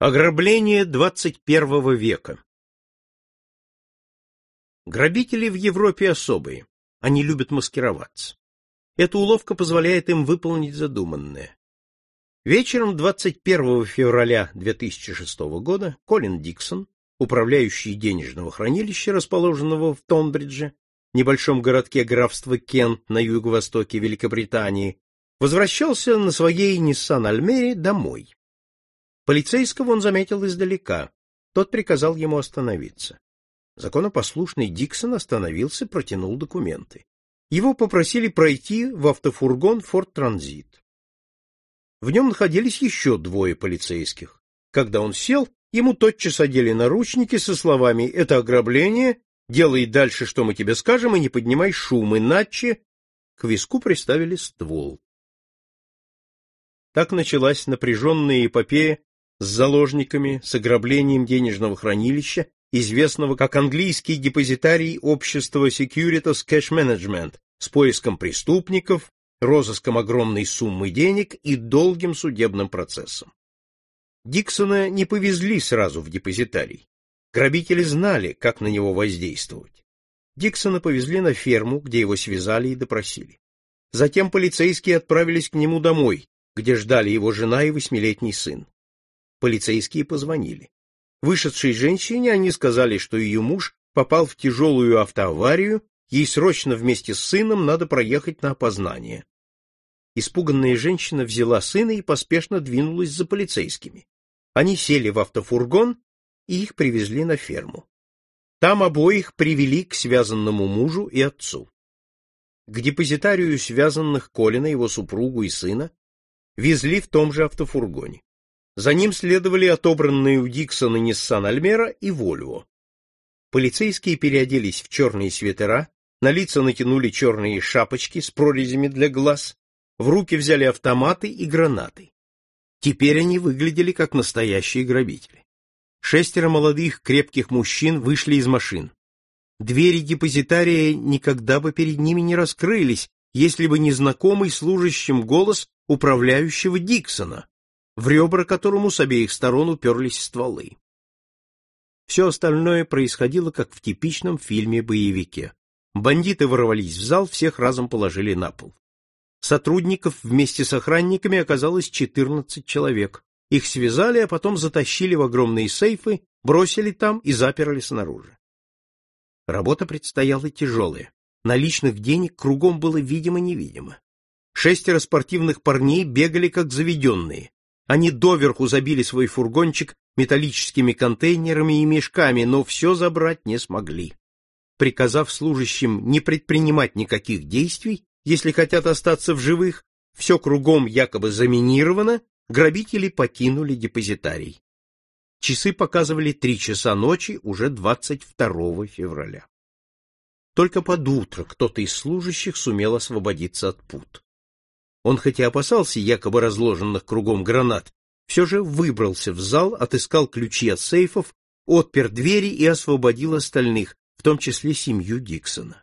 Ограбление 21 века Грабители в Европе особые. Они любят маскироваться. Эта уловка позволяет им выполнить задуманное. Вечером 21 февраля 2006 года Колин Диксон, управляющий денежного хранилища, расположенного в Тонбридже, небольшом городке графства Кент на юго-востоке Великобритании, возвращался на своей Nissan Альмере домой. Полицейского он заметил издалека. Тот приказал ему остановиться. Законопослушный Диксон остановился, протянул документы. Его попросили пройти в автофургон Ford Transit. В нем находились еще двое полицейских. Когда он сел, ему тотчас одели наручники со словами «Это ограбление, делай дальше, что мы тебе скажем, и не поднимай шум, иначе...» К виску приставили ствол. Так началась напряженная эпопея с заложниками, с ограблением денежного хранилища, известного как английский депозитарий общества Securitas Cash Management, с поиском преступников, розыском огромной суммы денег и долгим судебным процессом. Диксона не повезли сразу в депозитарий. Грабители знали, как на него воздействовать. Диксона повезли на ферму, где его связали и допросили. Затем полицейские отправились к нему домой, где ждали его жена и восьмилетний сын. Полицейские позвонили. Вышедшей женщине они сказали, что ее муж попал в тяжелую автоаварию, ей срочно вместе с сыном надо проехать на опознание. Испуганная женщина взяла сына и поспешно двинулась за полицейскими. Они сели в автофургон и их привезли на ферму. Там обоих привели к связанному мужу и отцу. К депозитарию связанных Колина, его супругу и сына везли в том же автофургоне. За ним следовали отобранные у Диксона Ниссан Альмера и Вольво. Полицейские переоделись в черные свитера, на лица натянули черные шапочки с прорезями для глаз, в руки взяли автоматы и гранаты. Теперь они выглядели как настоящие грабители. Шестеро молодых крепких мужчин вышли из машин. Двери депозитария никогда бы перед ними не раскрылись, если бы не знакомый служащим голос управляющего Диксона, в ребра которому с обеих сторон уперлись стволы. Все остальное происходило, как в типичном фильме-боевике. Бандиты ворвались в зал, всех разом положили на пол. Сотрудников вместе с охранниками оказалось 14 человек. Их связали, а потом затащили в огромные сейфы, бросили там и заперли снаружи. Работа предстояла тяжелая. Наличных денег кругом было видимо-невидимо. Шестеро спортивных парней бегали как заведенные. Они доверху забили свой фургончик металлическими контейнерами и мешками, но все забрать не смогли. Приказав служащим не предпринимать никаких действий, если хотят остаться в живых, все кругом якобы заминировано, грабители покинули депозитарий. Часы показывали три часа ночи уже 22 февраля. Только под утро кто-то из служащих сумел освободиться от пут. Он хоть и опасался якобы разложенных кругом гранат, все же выбрался в зал, отыскал ключи от сейфов, отпер двери и освободил остальных, в том числе семью Диксона.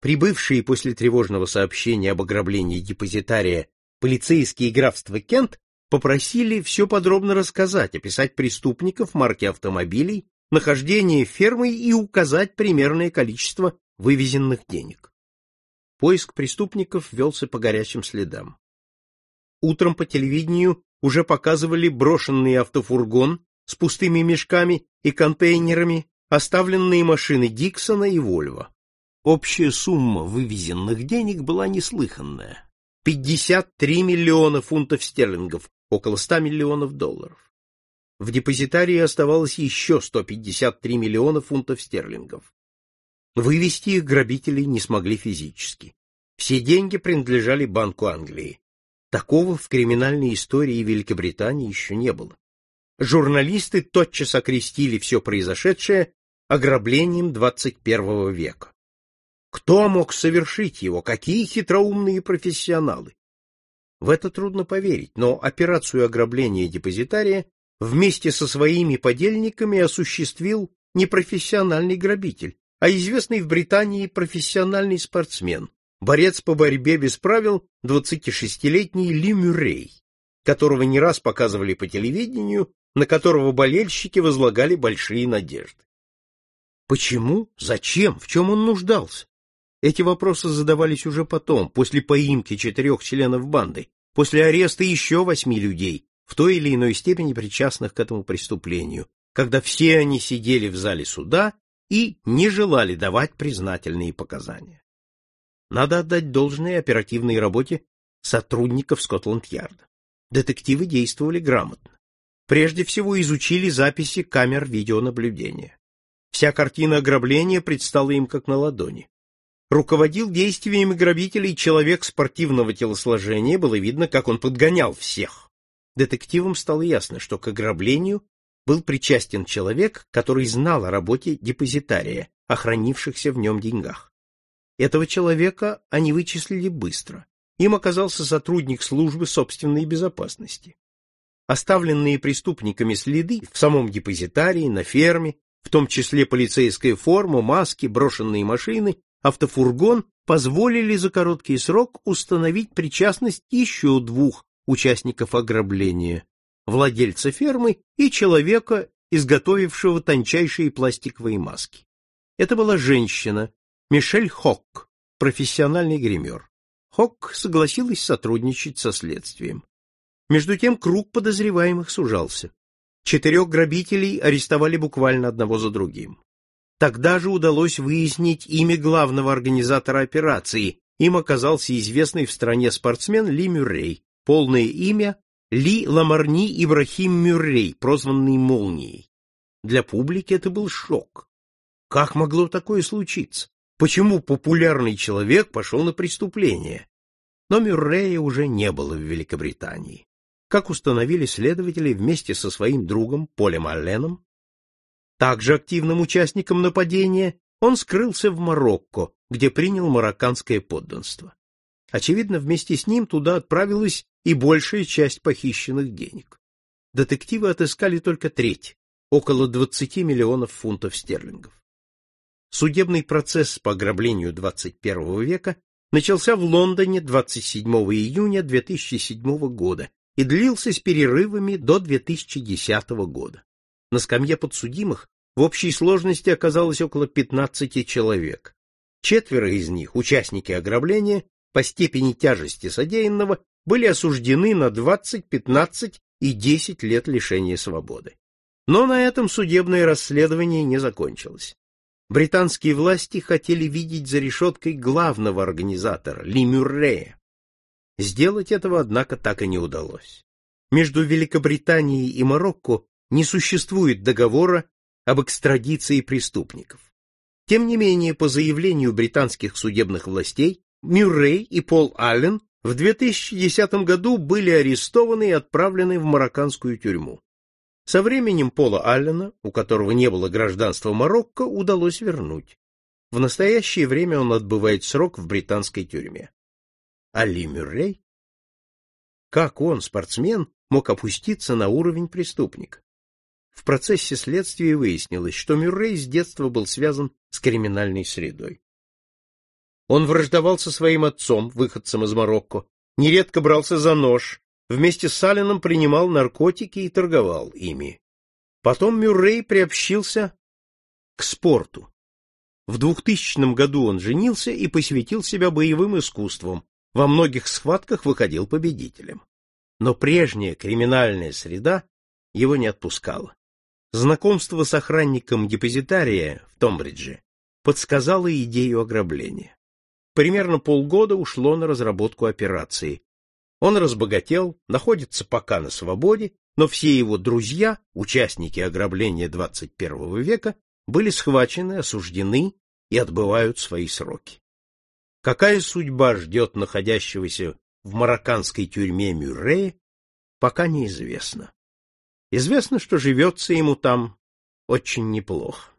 Прибывшие после тревожного сообщения об ограблении депозитария полицейские графства Кент попросили все подробно рассказать, описать преступников, марки автомобилей, нахождение фермы и указать примерное количество вывезенных денег. Поиск преступников велся по горячим следам. Утром по телевидению уже показывали брошенный автофургон с пустыми мешками и контейнерами, оставленные машины Диксона и Вольво. Общая сумма вывезенных денег была неслыханная. 53 миллиона фунтов стерлингов, около 100 миллионов долларов. В депозитарии оставалось еще 153 миллиона фунтов стерлингов. Вывести их грабители не смогли физически. Все деньги принадлежали Банку Англии. Такого в криминальной истории Великобритании еще не было. Журналисты тотчас окрестили все произошедшее ограблением 21 века. Кто мог совершить его? Какие хитроумные профессионалы? В это трудно поверить, но операцию ограбления депозитария вместе со своими подельниками осуществил не профессиональный грабитель, а известный в Британии профессиональный спортсмен, борец по борьбе без правил 26-летний Ли Мюррей, которого не раз показывали по телевидению, на которого болельщики возлагали большие надежды. Почему? Зачем? В чем он нуждался? Эти вопросы задавались уже потом, после поимки четырех членов банды, после ареста еще восьми людей, в той или иной степени причастных к этому преступлению, когда все они сидели в зале суда и не желали давать признательные показания. Надо отдать должное оперативной работе сотрудников Скотланд-Ярда. Детективы действовали грамотно. Прежде всего изучили записи камер видеонаблюдения. Вся картина ограбления предстала им как на ладони. Руководил действиями грабителей человек спортивного телосложения, было видно, как он подгонял всех. Детективам стало ясно, что к ограблению был причастен человек, который знал о работе депозитария, о хранившихся в нем деньгах. Этого человека они вычислили быстро. Им оказался сотрудник службы собственной безопасности. Оставленные преступниками следы в самом депозитарии, на ферме, в том числе полицейская форма, маски, брошенные машины, автофургон, позволили за короткий срок установить причастность еще двух участников ограбления – владельца фермы и человека, изготовившего тончайшие пластиковые маски. Это была женщина, Мишель Хок, профессиональный гример. Хок согласилась сотрудничать со следствием. Между тем круг подозреваемых сужался. Четырех грабителей арестовали буквально одного за другим. Тогда же удалось выяснить имя главного организатора операции. Им оказался известный в стране спортсмен Ли Мюррей. Полное имя Ли Ламарни Ибрахим Мюррей, прозванный Молнией. Для публики это был шок. Как могло такое случиться? Почему популярный человек пошел на преступление? Но Мюррея уже не было в Великобритании. Как установили следователи вместе со своим другом Полем Алленом, также активным участником нападения, он скрылся в Марокко, где принял марокканское подданство. Очевидно, вместе с ним туда отправилась и большая часть похищенных денег. Детективы отыскали только треть, около 20 миллионов фунтов стерлингов. Судебный процесс по ограблению 21 века начался в Лондоне 27 июня 2007 года и длился с перерывами до 2010 года. На скамье подсудимых в общей сложности оказалось около 15 человек. Четверо из них, участники ограбления, по степени тяжести содеянного, были осуждены на 20, 15 и 10 лет лишения свободы. Но на этом судебное расследование не закончилось. Британские власти хотели видеть за решеткой главного организатора, Ли Мюррея. Сделать этого, однако, так и не удалось. Между Великобританией и Марокко не существует договора об экстрадиции преступников. Тем не менее, по заявлению британских судебных властей, Мюррей и Пол Аллен в 2010 году были арестованы и отправлены в марокканскую тюрьму. Со временем Пола Аллена, у которого не было гражданства Марокко, удалось вернуть. В настоящее время он отбывает срок в британской тюрьме. Али Мюррей? Как он, спортсмен, мог опуститься на уровень преступника? В процессе следствия выяснилось, что Мюррей с детства был связан с криминальной средой. Он враждовал со своим отцом, выходцем из Марокко, нередко брался за нож, Вместе с Алленом принимал наркотики и торговал ими. Потом Мюррей приобщился к спорту. В 2000 году он женился и посвятил себя боевым искусствам, во многих схватках выходил победителем. Но прежняя криминальная среда его не отпускала. Знакомство с охранником депозитария в Томбридже подсказало идею ограбления. Примерно полгода ушло на разработку операции, он разбогател, находится пока на свободе, но все его друзья, участники ограбления 21 века, были схвачены, осуждены и отбывают свои сроки. Какая судьба ждет находящегося в марокканской тюрьме Мюррея, пока неизвестно. Известно, что живется ему там очень неплохо.